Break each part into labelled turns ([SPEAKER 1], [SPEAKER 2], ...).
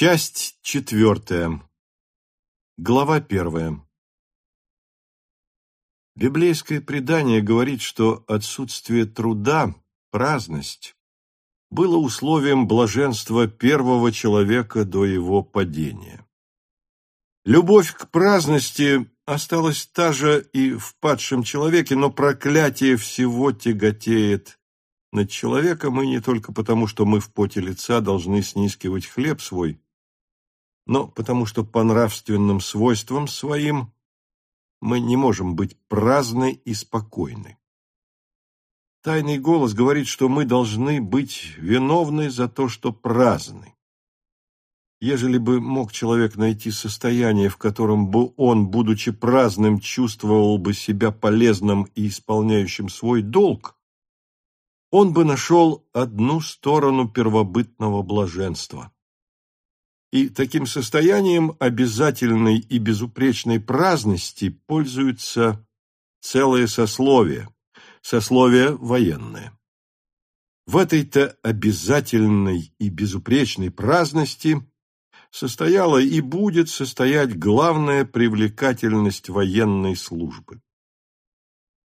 [SPEAKER 1] Часть четвертая. Глава первая. Библейское предание говорит, что отсутствие труда, праздность, было условием блаженства первого человека до его падения. Любовь к праздности осталась та же и в падшем человеке, но проклятие всего тяготеет над человеком, и не только потому, что мы в поте лица должны снискивать хлеб свой, но потому что по нравственным свойствам своим мы не можем быть праздны и спокойны. Тайный голос говорит, что мы должны быть виновны за то, что праздны. Ежели бы мог человек найти состояние, в котором бы он, будучи праздным, чувствовал бы себя полезным и исполняющим свой долг, он бы нашел одну сторону первобытного блаженства. И таким состоянием обязательной и безупречной праздности пользуются целые сословия, сословия военные. В этой-то обязательной и безупречной праздности состояла и будет состоять главная привлекательность военной службы.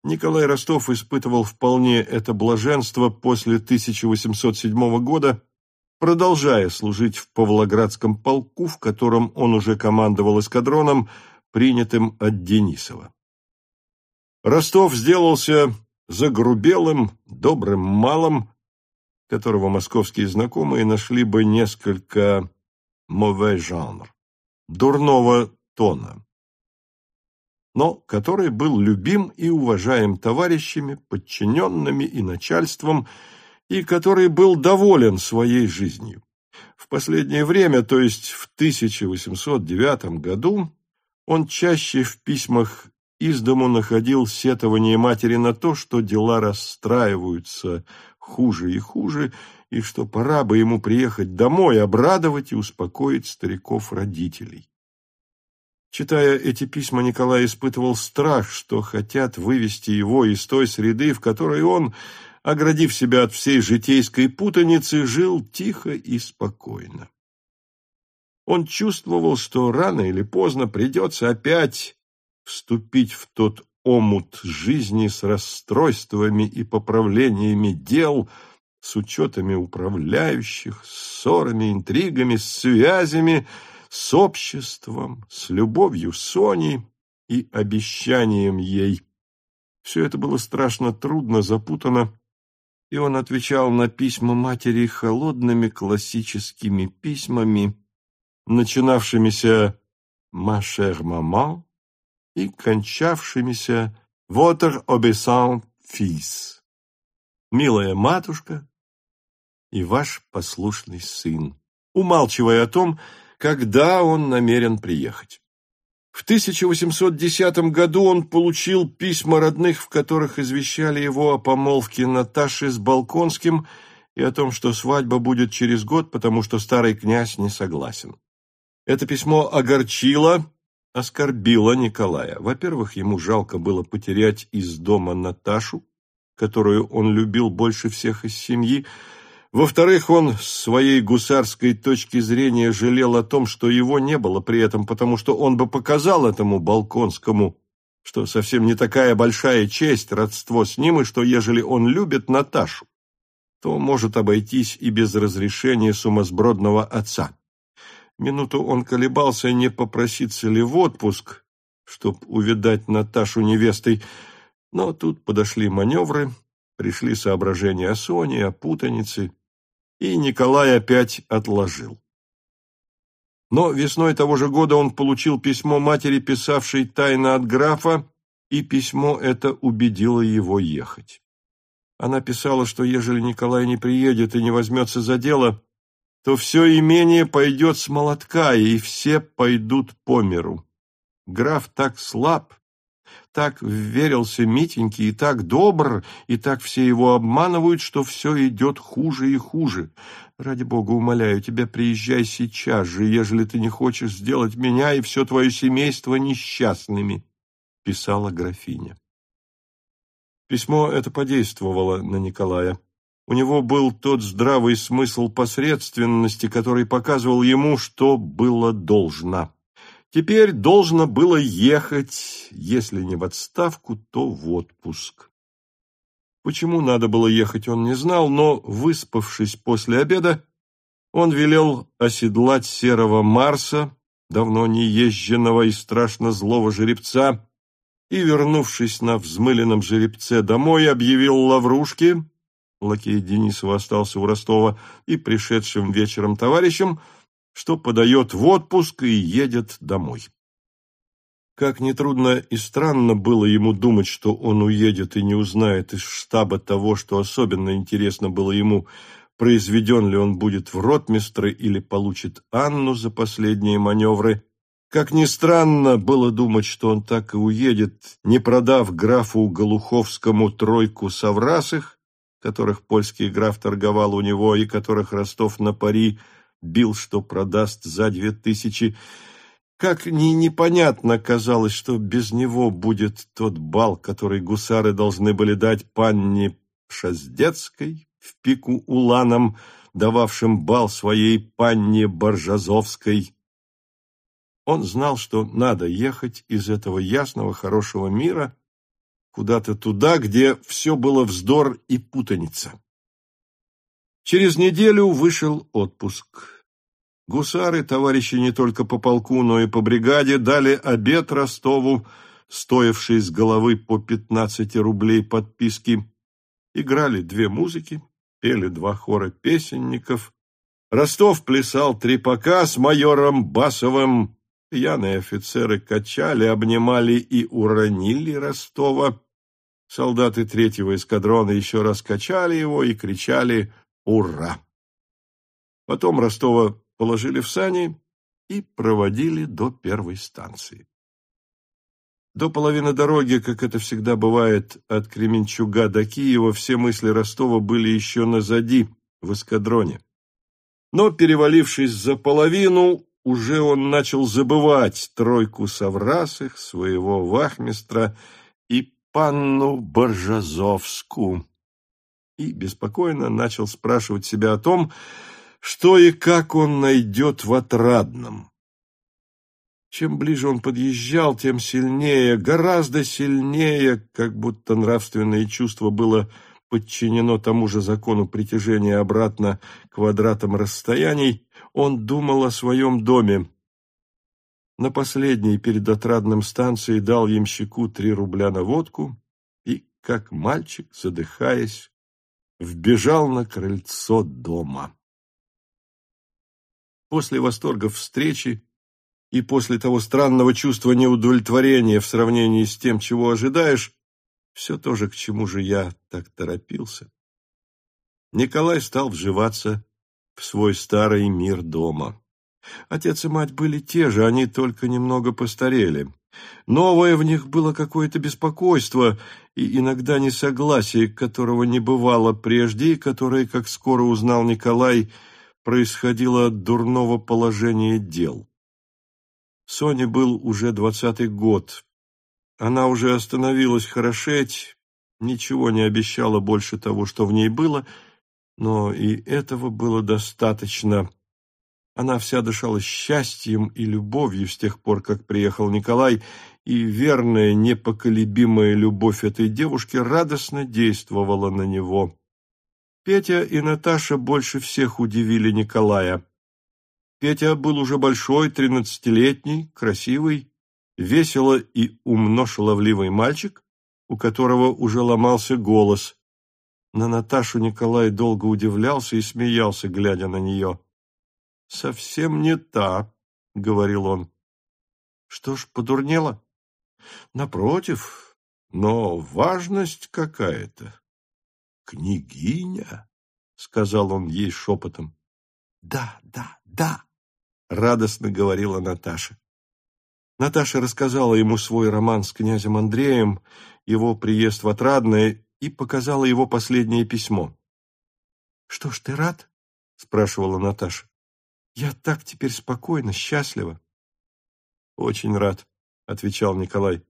[SPEAKER 1] Николай Ростов испытывал вполне это блаженство после 1807 года, продолжая служить в Павлоградском полку, в котором он уже командовал эскадроном, принятым от Денисова. Ростов сделался загрубелым, добрым малым, которого московские знакомые нашли бы несколько «mauvais жанр» — дурного тона но который был любим и уважаем товарищами, подчиненными и начальством, и который был доволен своей жизнью. В последнее время, то есть в 1809 году, он чаще в письмах из дому находил сетование матери на то, что дела расстраиваются хуже и хуже, и что пора бы ему приехать домой, обрадовать и успокоить стариков-родителей. Читая эти письма, Николай испытывал страх, что хотят вывести его из той среды, в которой он, оградив себя от всей житейской путаницы, жил тихо и спокойно. Он чувствовал, что рано или поздно придется опять вступить в тот омут жизни с расстройствами и поправлениями дел, с учетами управляющих, ссорами, интригами, связями, с обществом, с любовью Сони и обещанием ей. Все это было страшно трудно, запутано, и он отвечал на письма матери холодными классическими письмами, начинавшимися «Ma chère maman» и кончавшимися «Votre obéissant fils» «Милая матушка» и «Ваш послушный сын», умалчивая о том, когда он намерен приехать. В 1810 году он получил письма родных, в которых извещали его о помолвке Наташи с Балконским и о том, что свадьба будет через год, потому что старый князь не согласен. Это письмо огорчило, оскорбило Николая. Во-первых, ему жалко было потерять из дома Наташу, которую он любил больше всех из семьи, во-вторых, он с своей гусарской точки зрения жалел о том, что его не было при этом, потому что он бы показал этому Балконскому, что совсем не такая большая честь родство с ним, и что ежели он любит Наташу, то может обойтись и без разрешения сумасбродного отца. Минуту он колебался, не попроситься ли в отпуск, чтоб увидать Наташу невестой, но тут подошли маневры, пришли соображения о Соне, о путанице, и Николай опять отложил. Но весной того же года он получил письмо матери, писавшей тайно от графа, и письмо это убедило его ехать. Она писала, что ежели Николай не приедет и не возьмется за дело, то все имение пойдет с молотка, и все пойдут по миру. Граф так слаб, так верился Митеньке и так добр, и так все его обманывают, что все идет хуже и хуже. Ради бога, умоляю тебя, приезжай сейчас же, ежели ты не хочешь сделать меня и все твое семейство несчастными, — писала графиня. Письмо это подействовало на Николая. У него был тот здравый смысл посредственности, который показывал ему, что было должно. Теперь должно было ехать, если не в отставку, то в отпуск. Почему надо было ехать, он не знал, но, выспавшись после обеда, он велел оседлать серого Марса, давно не езженного и страшно злого жеребца, и, вернувшись на взмыленном жеребце домой, объявил Лаврушке, лакей Денисова остался у Ростова, и пришедшим вечером товарищам, что подает в отпуск и едет домой. Как нетрудно и странно было ему думать, что он уедет и не узнает из штаба того, что особенно интересно было ему, произведен ли он будет в ротмистры или получит Анну за последние маневры. Как ни странно было думать, что он так и уедет, не продав графу Голуховскому тройку соврасых, которых польский граф торговал у него и которых Ростов на пари бил, что продаст за две тысячи, как ни непонятно казалось, что без него будет тот бал, который гусары должны были дать панне Шаздецкой в пику уланам, дававшим бал своей панне Боржазовской. Он знал, что надо ехать из этого ясного, хорошего мира куда-то туда, где все было вздор и путаница. Через неделю вышел отпуск. Гусары, товарищи не только по полку, но и по бригаде, дали обед Ростову, стоивший с головы по пятнадцати рублей подписки. Играли две музыки, пели два хора песенников. Ростов плясал трепака с майором Басовым. Пьяные офицеры качали, обнимали и уронили Ростова. Солдаты третьего эскадрона еще раз качали его и кричали «Ура!». Потом Ростова положили в сани и проводили до первой станции. До половины дороги, как это всегда бывает, от Кременчуга до Киева, все мысли Ростова были еще назади, в эскадроне. Но, перевалившись за половину, уже он начал забывать тройку соврасых, своего вахмистра и панну Боржазовскую. И беспокойно начал спрашивать себя о том, что и как он найдет в отрадном. Чем ближе он подъезжал, тем сильнее, гораздо сильнее, как будто нравственное чувство было подчинено тому же закону притяжения обратно квадратам расстояний, он думал о своем доме. На последней перед отрадным станцией дал ямщику три рубля на водку и, как мальчик, задыхаясь, вбежал на крыльцо дома. После восторга встречи и после того странного чувства неудовлетворения в сравнении с тем, чего ожидаешь, все то же, к чему же я так торопился. Николай стал вживаться в свой старый мир дома. Отец и мать были те же, они только немного постарели. Новое в них было какое-то беспокойство и иногда несогласие, которого не бывало прежде, и которое, как скоро узнал Николай, происходило от дурного положения дел. Соне был уже двадцатый год. Она уже остановилась хорошеть, ничего не обещала больше того, что в ней было, но и этого было достаточно. Она вся дышала счастьем и любовью с тех пор, как приехал Николай, и верная, непоколебимая любовь этой девушки радостно действовала на него. Петя и Наташа больше всех удивили Николая. Петя был уже большой, тринадцатилетний, красивый, весело и умно шаловливый мальчик, у которого уже ломался голос. На Наташу Николай долго удивлялся и смеялся, глядя на нее. «Совсем не та», — говорил он. «Что ж, подурнела?» «Напротив, но важность какая-то. «Княгиня?» — сказал он ей шепотом. «Да, да, да!» — радостно говорила Наташа. Наташа рассказала ему свой роман с князем Андреем, его приезд в Отрадное и показала его последнее письмо. «Что ж, ты рад?» — спрашивала Наташа. «Я так теперь спокойно, счастлива». «Очень рад», — отвечал Николай.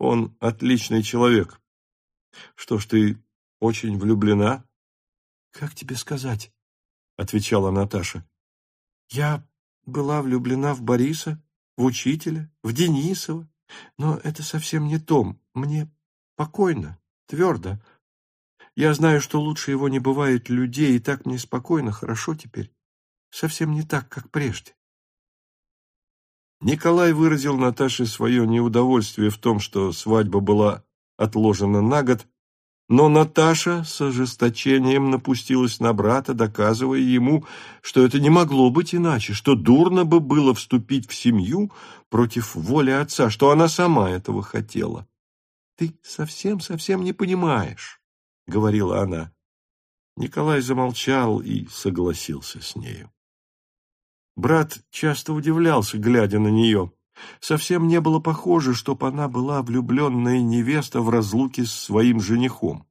[SPEAKER 1] «Он отличный человек. Что ж, ты очень влюблена?
[SPEAKER 2] Как тебе сказать? Отвечала Наташа. Я была влюблена в Бориса, в учителя, в Денисова, но это совсем не то. Мне покойно, твердо. Я знаю, что лучше его не бывает людей, и так мне спокойно, хорошо теперь. Совсем не так, как прежде.
[SPEAKER 1] Николай выразил Наташе свое неудовольствие в том, что свадьба была отложена на год, но Наташа с ожесточением напустилась на брата, доказывая ему, что это не могло быть иначе, что дурно бы было вступить в семью против воли отца, что она сама этого хотела. «Ты совсем-совсем не понимаешь», — говорила она. Николай замолчал и согласился с нею. Брат часто удивлялся, глядя на нее. Совсем не было похоже, чтоб она была влюбленная невеста в разлуке с своим женихом.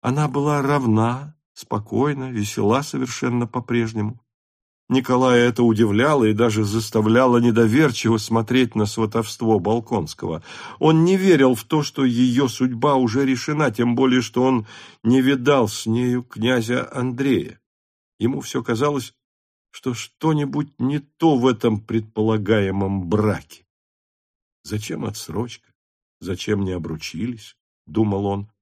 [SPEAKER 1] Она была равна, спокойна, весела совершенно по-прежнему. Николая это удивляло и даже заставляло недоверчиво смотреть на сватовство Балконского. Он не верил в то, что ее судьба уже решена, тем более, что он не видал с нею князя Андрея. Ему все казалось, что что-нибудь не то в этом предполагаемом браке. Зачем отсрочка? Зачем не обручились? — думал он.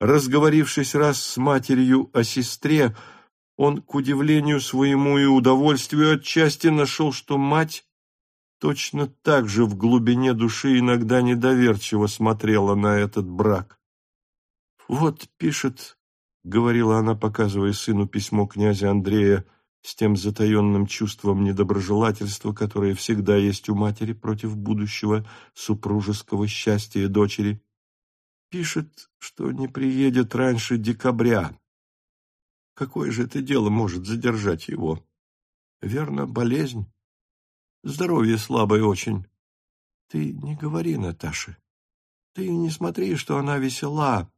[SPEAKER 1] Разговорившись раз с матерью о сестре, он, к удивлению своему и удовольствию, отчасти нашел, что мать точно так же в глубине души иногда недоверчиво смотрела на этот брак. «Вот пишет», — говорила она, показывая сыну письмо князя Андрея, — с тем затаенным чувством недоброжелательства, которое всегда есть у матери против будущего супружеского счастья дочери. Пишет, что не приедет раньше декабря. Какое же это дело может задержать его? Верно, болезнь? Здоровье слабое очень. Ты не говори, Наташе. Ты не смотри, что она весела,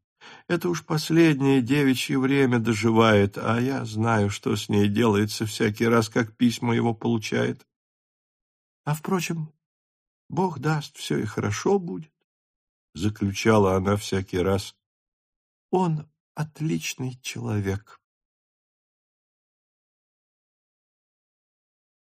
[SPEAKER 1] это уж последнее девичье время доживает, а я знаю, что с ней делается всякий раз, как письма его получает. А, впрочем, Бог даст, все и хорошо будет, — заключала она всякий раз. Он отличный человек.